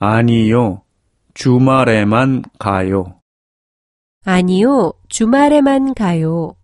아니요, 주말에만 가요. 아니요, 주말에만 가요.